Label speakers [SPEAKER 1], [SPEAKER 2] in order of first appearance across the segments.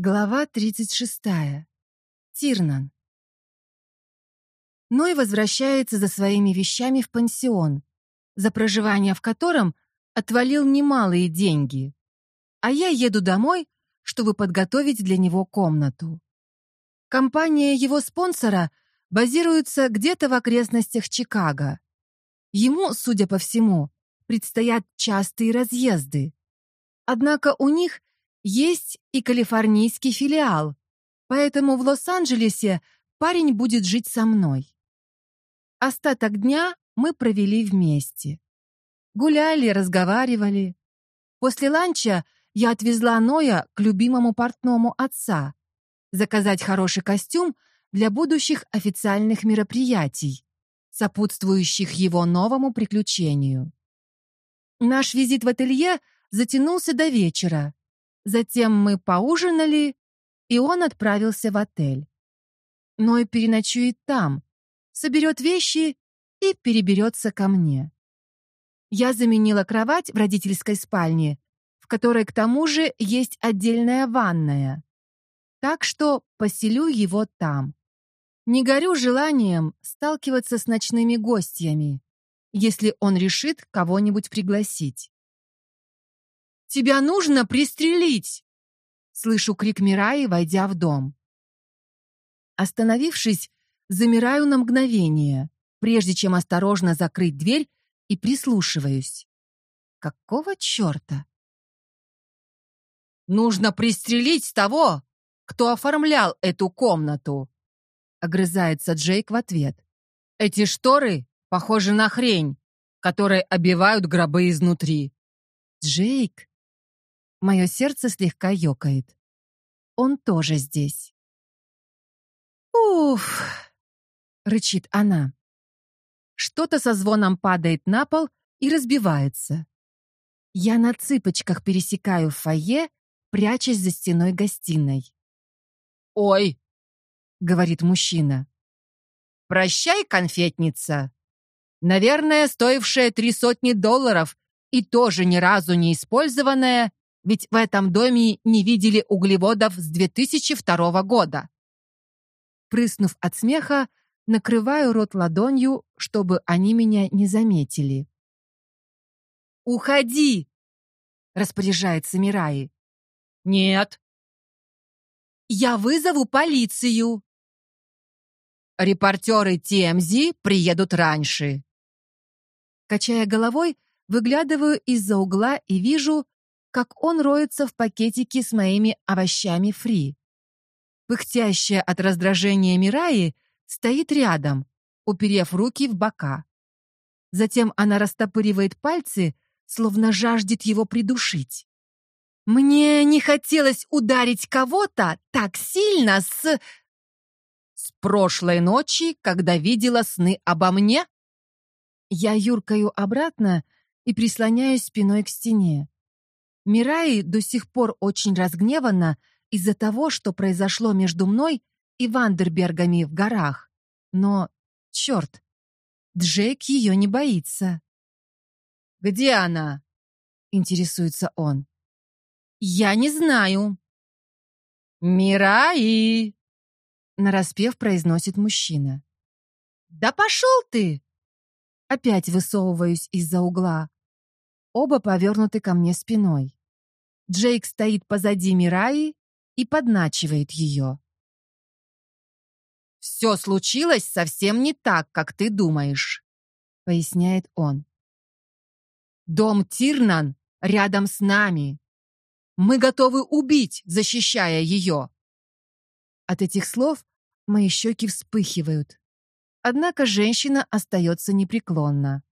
[SPEAKER 1] Глава 36. Тирнан. Ной возвращается за своими вещами в пансион, за проживание в котором отвалил немалые деньги. А я еду домой, чтобы подготовить для него комнату. Компания его спонсора базируется где-то в окрестностях Чикаго. Ему, судя по всему, предстоят частые разъезды. Однако у них есть и калифорнийский филиал, поэтому в Лос-Анджелесе парень будет жить со мной. Остаток дня мы провели вместе. Гуляли, разговаривали. После ланча я отвезла Ноя к любимому портному отца, заказать хороший костюм для будущих официальных мероприятий, сопутствующих его новому приключению. Наш визит в ателье затянулся до вечера, Затем мы поужинали, и он отправился в отель. Ной переночует там, соберет вещи и переберется ко мне. Я заменила кровать в родительской спальне, в которой к тому же есть отдельная ванная. Так что поселю его там. Не горю желанием сталкиваться с ночными гостями, если он решит кого-нибудь пригласить. Тебя нужно пристрелить!» Слышу крик Мираи, войдя в дом. Остановившись, замираю на мгновение, прежде чем осторожно закрыть дверь и прислушиваюсь. Какого черта? «Нужно пристрелить того, кто оформлял эту комнату!» Огрызается Джейк в ответ. «Эти шторы похожи на хрень, которые обивают гробы изнутри». «Джейк, Мое сердце слегка ёкает. Он тоже здесь. «Уф!» — рычит она. Что-то со звоном падает на пол и разбивается. Я на цыпочках пересекаю фойе, прячась за стеной гостиной. «Ой!» — говорит мужчина. «Прощай, конфетница! Наверное, стоившая три сотни долларов и тоже ни разу не использованная, ведь в этом доме не видели углеводов с 2002 года. Прыснув от смеха, накрываю рот ладонью, чтобы они меня не заметили. «Уходи!» — распоряжается Мираи. «Нет». «Я вызову полицию!» «Репортеры Темзи приедут раньше». Качая головой, выглядываю из-за угла и вижу, как он роется в пакетике с моими овощами фри. Пыхтящая от раздражения Мираи стоит рядом, уперев руки в бока. Затем она растопыривает пальцы, словно жаждет его придушить. Мне не хотелось ударить кого-то так сильно с... С прошлой ночи, когда видела сны обо мне? Я юркаю обратно и прислоняюсь спиной к стене. Мираи до сих пор очень разгневана из-за того, что произошло между мной и Вандербергами в горах. Но, черт, Джейк ее не боится. «Где она?» — интересуется он. «Я не знаю». «Мираи!» — нараспев произносит мужчина. «Да пошел ты!» Опять высовываюсь из-за угла. Оба повернуты ко мне спиной. Джейк стоит позади Мираи и подначивает ее. «Все случилось совсем не так, как ты думаешь», — поясняет он. «Дом Тирнан рядом с нами. Мы готовы убить, защищая ее». От этих слов мои щеки вспыхивают. Однако женщина остается непреклонна.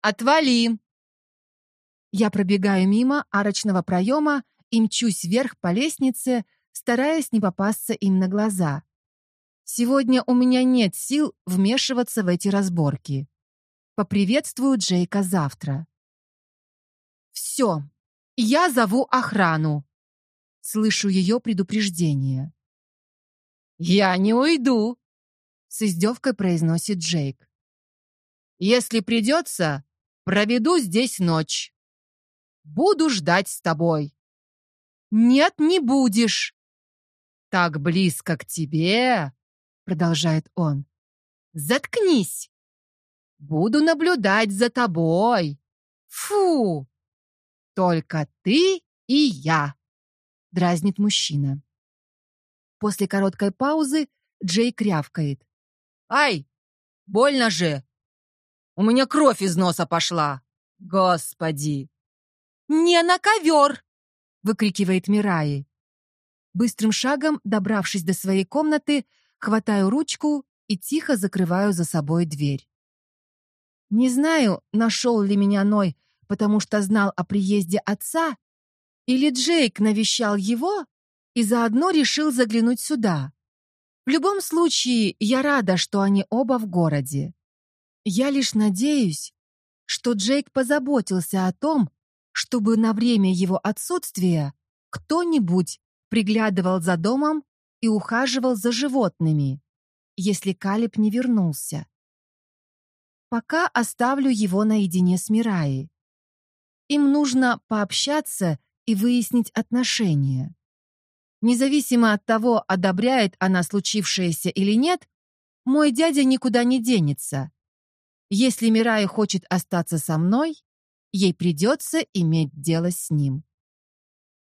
[SPEAKER 1] «Отвали!» Я пробегаю мимо арочного проема и мчусь вверх по лестнице, стараясь не попасться им на глаза. Сегодня у меня нет сил вмешиваться в эти разборки. Поприветствую Джейка завтра. «Все, я зову охрану!» Слышу ее предупреждение. «Я не уйду!» С издевкой произносит Джейк. «Если придется, проведу здесь ночь. Буду ждать с тобой. Нет, не будешь. Так близко к тебе, продолжает он. Заткнись. Буду наблюдать за тобой. Фу! Только ты и я, дразнит мужчина. После короткой паузы Джейк рявкает. Ай, больно же. У меня кровь из носа пошла. Господи. Не на ковер! выкрикивает Мираи. Быстрым шагом, добравшись до своей комнаты, хватаю ручку и тихо закрываю за собой дверь. Не знаю, нашел ли меня Ной, потому что знал о приезде отца, или Джейк навещал его и заодно решил заглянуть сюда. В любом случае, я рада, что они оба в городе. Я лишь надеюсь, что Джейк позаботился о том, чтобы на время его отсутствия кто-нибудь приглядывал за домом и ухаживал за животными, если Калиб не вернулся. Пока оставлю его наедине с Мираей. Им нужно пообщаться и выяснить отношения. Независимо от того, одобряет она случившееся или нет, мой дядя никуда не денется. Если Мирая хочет остаться со мной, ей придется иметь дело с ним.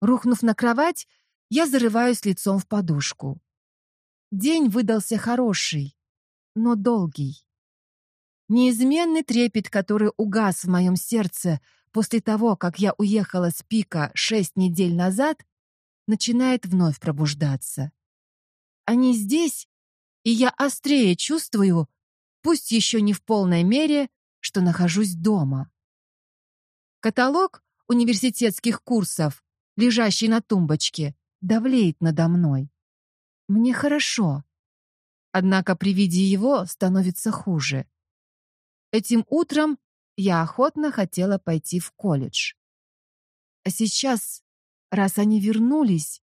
[SPEAKER 1] Рухнув на кровать, я зарываюсь лицом в подушку. День выдался хороший, но долгий. Неизменный трепет, который угас в моем сердце после того, как я уехала с пика шесть недель назад, начинает вновь пробуждаться. Они здесь, и я острее чувствую, пусть еще не в полной мере, что нахожусь дома. Каталог университетских курсов, лежащий на тумбочке, давлеет надо мной. Мне хорошо. Однако при виде его становится хуже. Этим утром я охотно хотела пойти в колледж. А сейчас, раз они вернулись...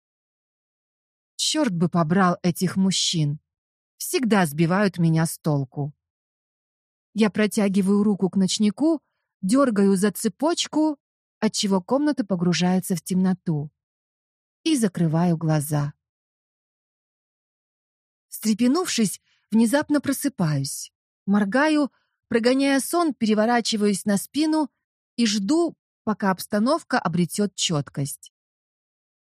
[SPEAKER 1] Черт бы побрал этих мужчин. Всегда сбивают меня с толку. Я протягиваю руку к ночнику, дергаю за цепочку, отчего комната погружается в темноту и закрываю глаза. Встрепенувшись, внезапно просыпаюсь. Моргаю, прогоняя сон, переворачиваюсь на спину и жду, пока обстановка обретет четкость.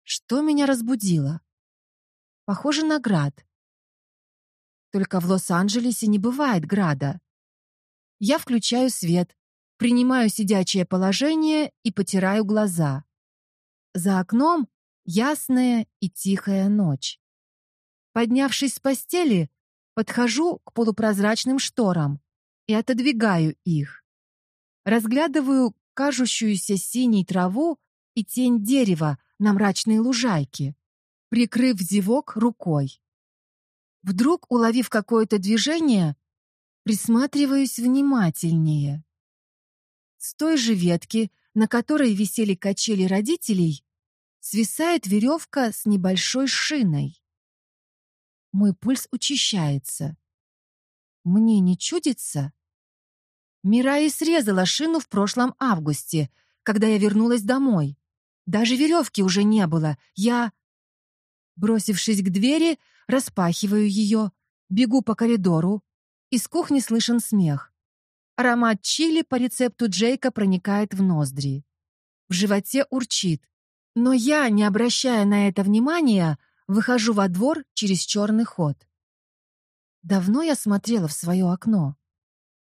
[SPEAKER 1] Что меня разбудило? Похоже на град. Только в Лос-Анджелесе не бывает града. Я включаю свет, принимаю сидячее положение и потираю глаза. За окном Ясная и тихая ночь. Поднявшись с постели, подхожу к полупрозрачным шторам и отодвигаю их. Разглядываю кажущуюся синей траву и тень дерева на мрачной лужайке, прикрыв зевок рукой. Вдруг, уловив какое-то движение, присматриваюсь внимательнее. С той же ветки, на которой висели качели родителей, свисает веревка с небольшой шиной. Мой пульс учащается. Мне не чудится? Мираи срезала шину в прошлом августе, когда я вернулась домой. Даже веревки уже не было. Я... Бросившись к двери, распахиваю ее, бегу по коридору. Из кухни слышен смех. Аромат чили по рецепту Джейка проникает в ноздри. В животе урчит. Но я, не обращая на это внимания, выхожу во двор через черный ход. Давно я смотрела в свое окно.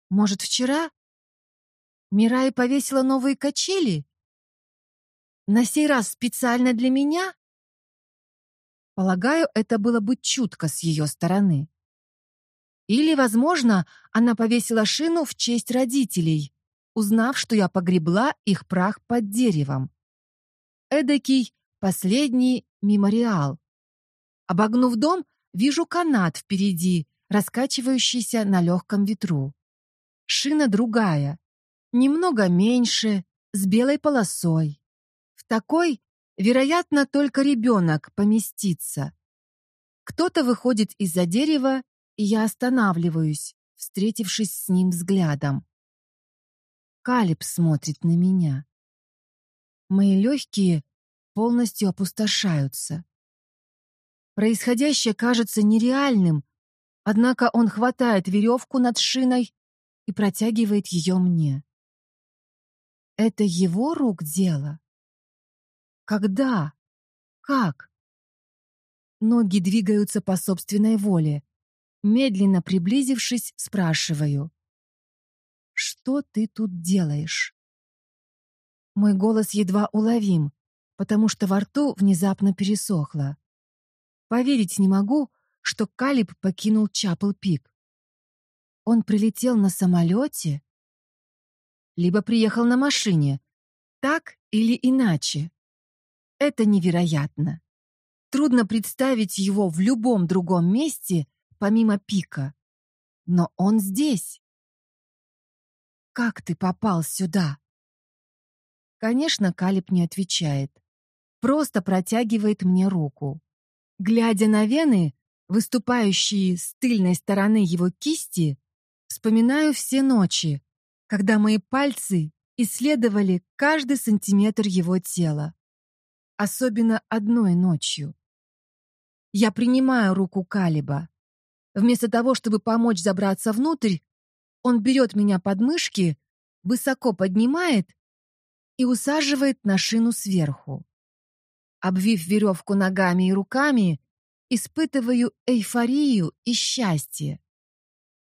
[SPEAKER 1] Может, вчера? Мирай повесила новые качели? На сей раз специально для меня? Полагаю, это было бы чутко с ее стороны. Или, возможно, она повесила шину в честь родителей, узнав, что я погребла их прах под деревом эдакий последний мемориал. Обогнув дом, вижу канат впереди, раскачивающийся на легком ветру. Шина другая, немного меньше, с белой полосой. В такой, вероятно, только ребенок поместится. Кто-то выходит из-за дерева, я останавливаюсь, встретившись с ним взглядом. Калиб смотрит на меня. Мои легкие полностью опустошаются. Происходящее кажется нереальным, однако он хватает веревку над шиной и протягивает ее мне. Это его рук дело? Когда? Как? Ноги двигаются по собственной воле. Медленно приблизившись, спрашиваю. «Что ты тут делаешь?» Мой голос едва уловим, потому что во рту внезапно пересохло. Поверить не могу, что Калиб покинул Чапл-Пик. Он прилетел на самолете? Либо приехал на машине. Так или иначе. Это невероятно. Трудно представить его в любом другом месте, помимо Пика. Но он здесь. «Как ты попал сюда?» Конечно, Калиб не отвечает. Просто протягивает мне руку. Глядя на вены, выступающие с тыльной стороны его кисти, вспоминаю все ночи, когда мои пальцы исследовали каждый сантиметр его тела. Особенно одной ночью. Я принимаю руку Калиба. Вместо того, чтобы помочь забраться внутрь, он берет меня под мышки, высоко поднимает и усаживает на шину сверху. Обвив веревку ногами и руками, испытываю эйфорию и счастье.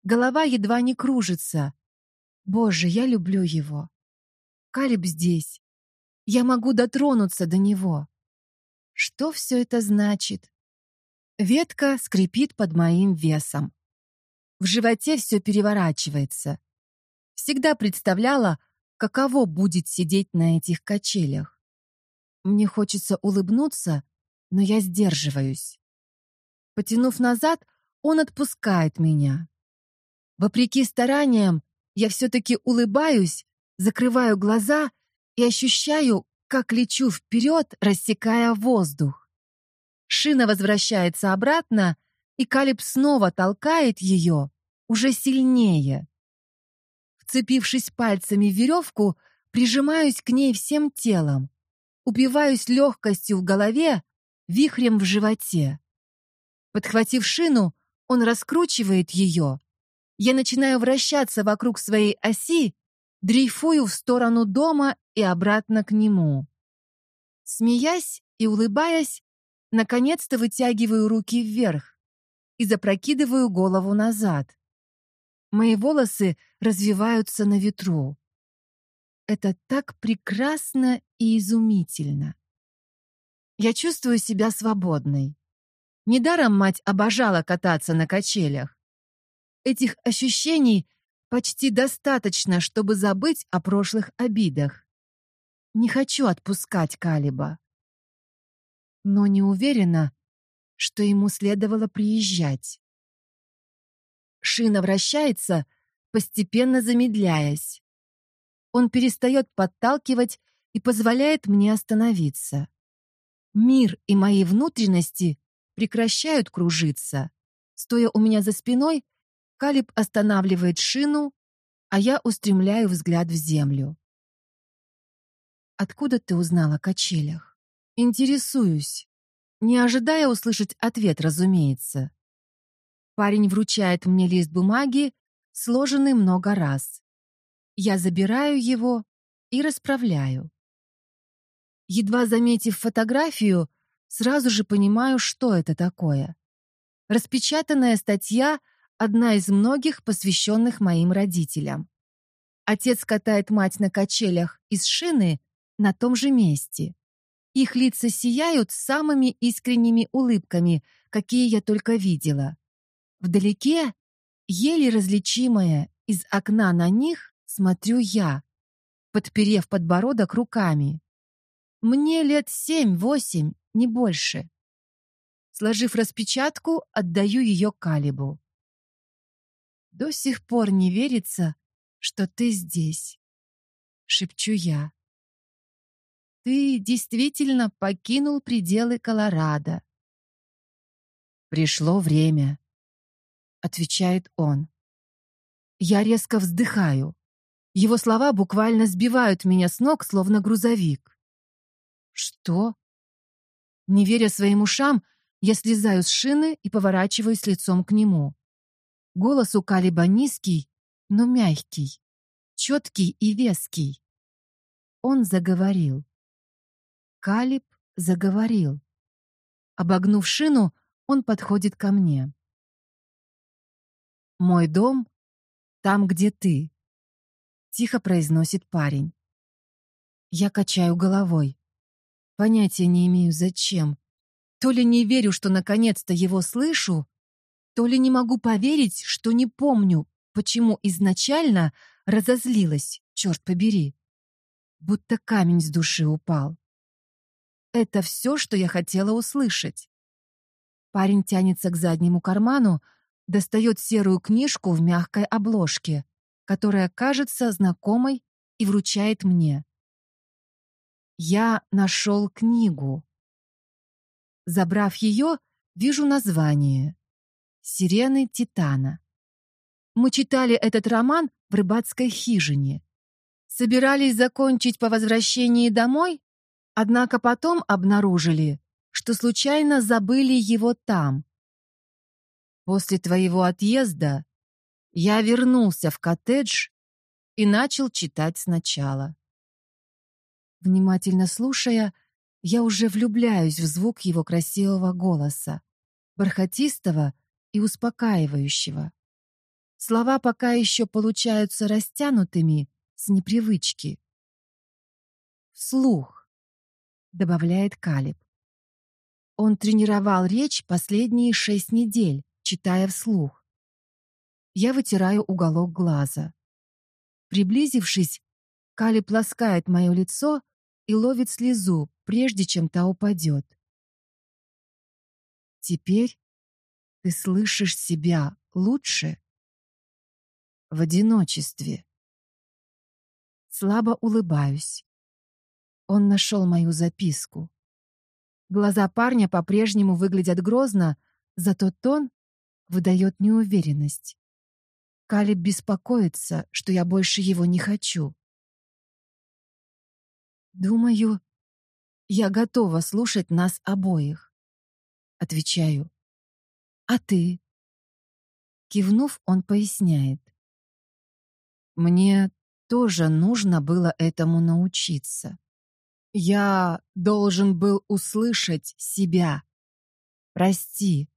[SPEAKER 1] Голова едва не кружится. Боже, я люблю его. Калиб здесь. Я могу дотронуться до него. Что все это значит? Ветка скрипит под моим весом. В животе все переворачивается. Всегда представляла, каково будет сидеть на этих качелях. Мне хочется улыбнуться, но я сдерживаюсь. Потянув назад, он отпускает меня. Вопреки стараниям, я все-таки улыбаюсь, закрываю глаза и ощущаю, как лечу вперед, рассекая воздух. Шина возвращается обратно, и Калиб снова толкает ее, уже сильнее. Вцепившись пальцами в веревку, прижимаюсь к ней всем телом упиваюсь легкостью в голове, вихрем в животе. Подхватив шину, он раскручивает ее. Я начинаю вращаться вокруг своей оси, дрейфую в сторону дома и обратно к нему. Смеясь и улыбаясь, наконец-то вытягиваю руки вверх и запрокидываю голову назад. Мои волосы развиваются на ветру. Это так прекрасно и изумительно. Я чувствую себя свободной. Недаром мать обожала кататься на качелях. Этих ощущений почти достаточно, чтобы забыть о прошлых обидах. Не хочу отпускать Калиба. Но не уверена, что ему следовало приезжать. Шина вращается, постепенно замедляясь. Он перестает подталкивать и позволяет мне остановиться. Мир и мои внутренности прекращают кружиться. Стоя у меня за спиной, Калиб останавливает шину, а я устремляю взгляд в землю. «Откуда ты узнала о качелях?» «Интересуюсь», не ожидая услышать ответ, разумеется. Парень вручает мне лист бумаги, сложенный много раз. Я забираю его и расправляю. Едва заметив фотографию, сразу же понимаю, что это такое. Распечатанная статья — одна из многих, посвященных моим родителям. Отец катает мать на качелях из шины на том же месте. Их лица сияют самыми искренними улыбками, какие я только видела. Вдалеке, еле различимая из окна на них, смотрю я, подперев подбородок руками. Мне лет семь-восемь, не больше. Сложив распечатку, отдаю ее Калибу. До сих пор не верится, что ты здесь, шепчу я. Ты действительно покинул пределы Колорадо. Пришло время, отвечает он. Я резко вздыхаю. Его слова буквально сбивают меня с ног, словно грузовик. Что? Не веря своим ушам, я слезаю с шины и поворачиваюсь лицом к нему. Голос у Калиба низкий, но мягкий, четкий и веский. Он заговорил. Калиб заговорил. Обогнув шину, он подходит ко мне. «Мой дом там, где ты», — тихо произносит парень. Я качаю головой. Понятия не имею, зачем. То ли не верю, что наконец-то его слышу, то ли не могу поверить, что не помню, почему изначально разозлилась, черт побери. Будто камень с души упал. Это все, что я хотела услышать. Парень тянется к заднему карману, достает серую книжку в мягкой обложке, которая кажется знакомой и вручает мне. Я нашел книгу. Забрав ее, вижу название «Сирены Титана». Мы читали этот роман в рыбацкой хижине. Собирались закончить по возвращении домой, однако потом обнаружили, что случайно забыли его там. После твоего отъезда я вернулся в коттедж и начал читать сначала. Внимательно слушая, я уже влюбляюсь в звук его красивого голоса, бархатистого и успокаивающего. Слова пока еще получаются растянутыми с непривычки. «Вслух», — добавляет Калиб. Он тренировал речь последние шесть недель, читая вслух. Я вытираю уголок глаза. Приблизившись, Калиб ласкает мое лицо и ловит слезу, прежде чем та упадет. Теперь ты слышишь себя лучше в одиночестве. Слабо улыбаюсь. Он нашел мою записку. Глаза парня по-прежнему выглядят грозно, зато тон выдает неуверенность. Калиб беспокоится, что я больше его не хочу. Думаю, я готова слушать нас обоих. Отвечаю. А ты? Кивнув, он поясняет. Мне тоже нужно было этому научиться. Я должен был услышать себя. Прости,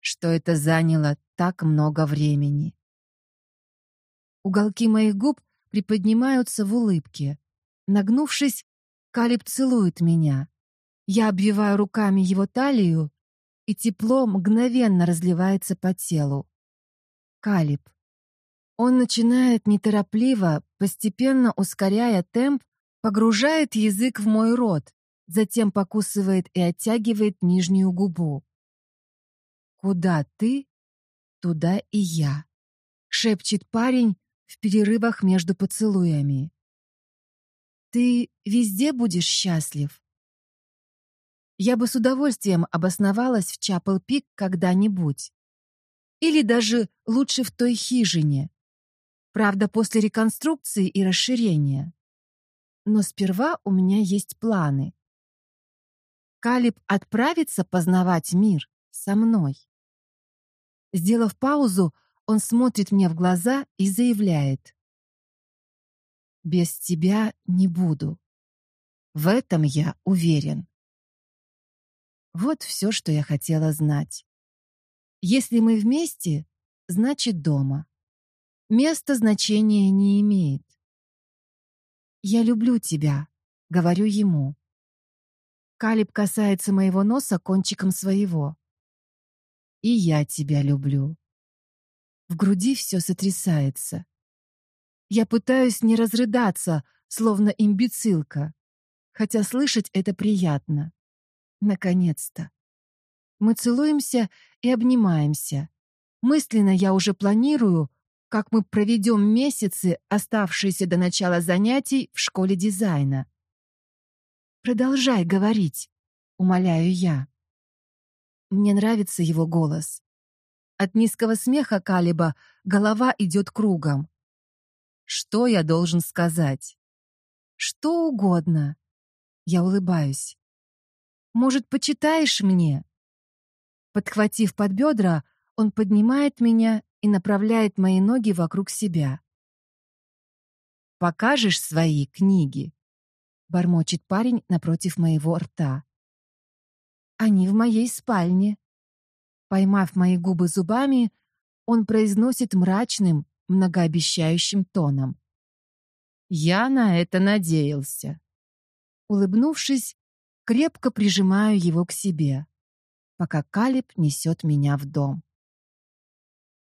[SPEAKER 1] что это заняло так много времени. Уголки моих губ приподнимаются в улыбке. Нагнувшись, Калиб целует меня. Я обвиваю руками его талию, и тепло мгновенно разливается по телу. Калиб. Он начинает неторопливо, постепенно ускоряя темп, погружает язык в мой рот, затем покусывает и оттягивает нижнюю губу. «Куда ты, туда и я», — шепчет парень в перерывах между поцелуями. Ты везде будешь счастлив? Я бы с удовольствием обосновалась в Чапел-Пик когда-нибудь. Или даже лучше в той хижине. Правда, после реконструкции и расширения. Но сперва у меня есть планы. Калиб отправится познавать мир со мной. Сделав паузу, он смотрит мне в глаза и заявляет. Без тебя не буду. В этом я уверен. Вот все, что я хотела знать. Если мы вместе, значит дома. Место значения не имеет. «Я люблю тебя», — говорю ему. Калиб касается моего носа кончиком своего. «И я тебя люблю». В груди все сотрясается. Я пытаюсь не разрыдаться, словно имбецилка, хотя слышать это приятно. Наконец-то. Мы целуемся и обнимаемся. Мысленно я уже планирую, как мы проведем месяцы, оставшиеся до начала занятий в школе дизайна. «Продолжай говорить», — умоляю я. Мне нравится его голос. От низкого смеха Калиба голова идет кругом. Что я должен сказать? Что угодно. Я улыбаюсь. Может, почитаешь мне?» Подхватив под бедра, он поднимает меня и направляет мои ноги вокруг себя. «Покажешь свои книги?» — бормочет парень напротив моего рта. «Они в моей спальне». Поймав мои губы зубами, он произносит мрачным, многообещающим тоном. «Я на это надеялся». Улыбнувшись, крепко прижимаю его к себе, пока Калиб несет меня в дом.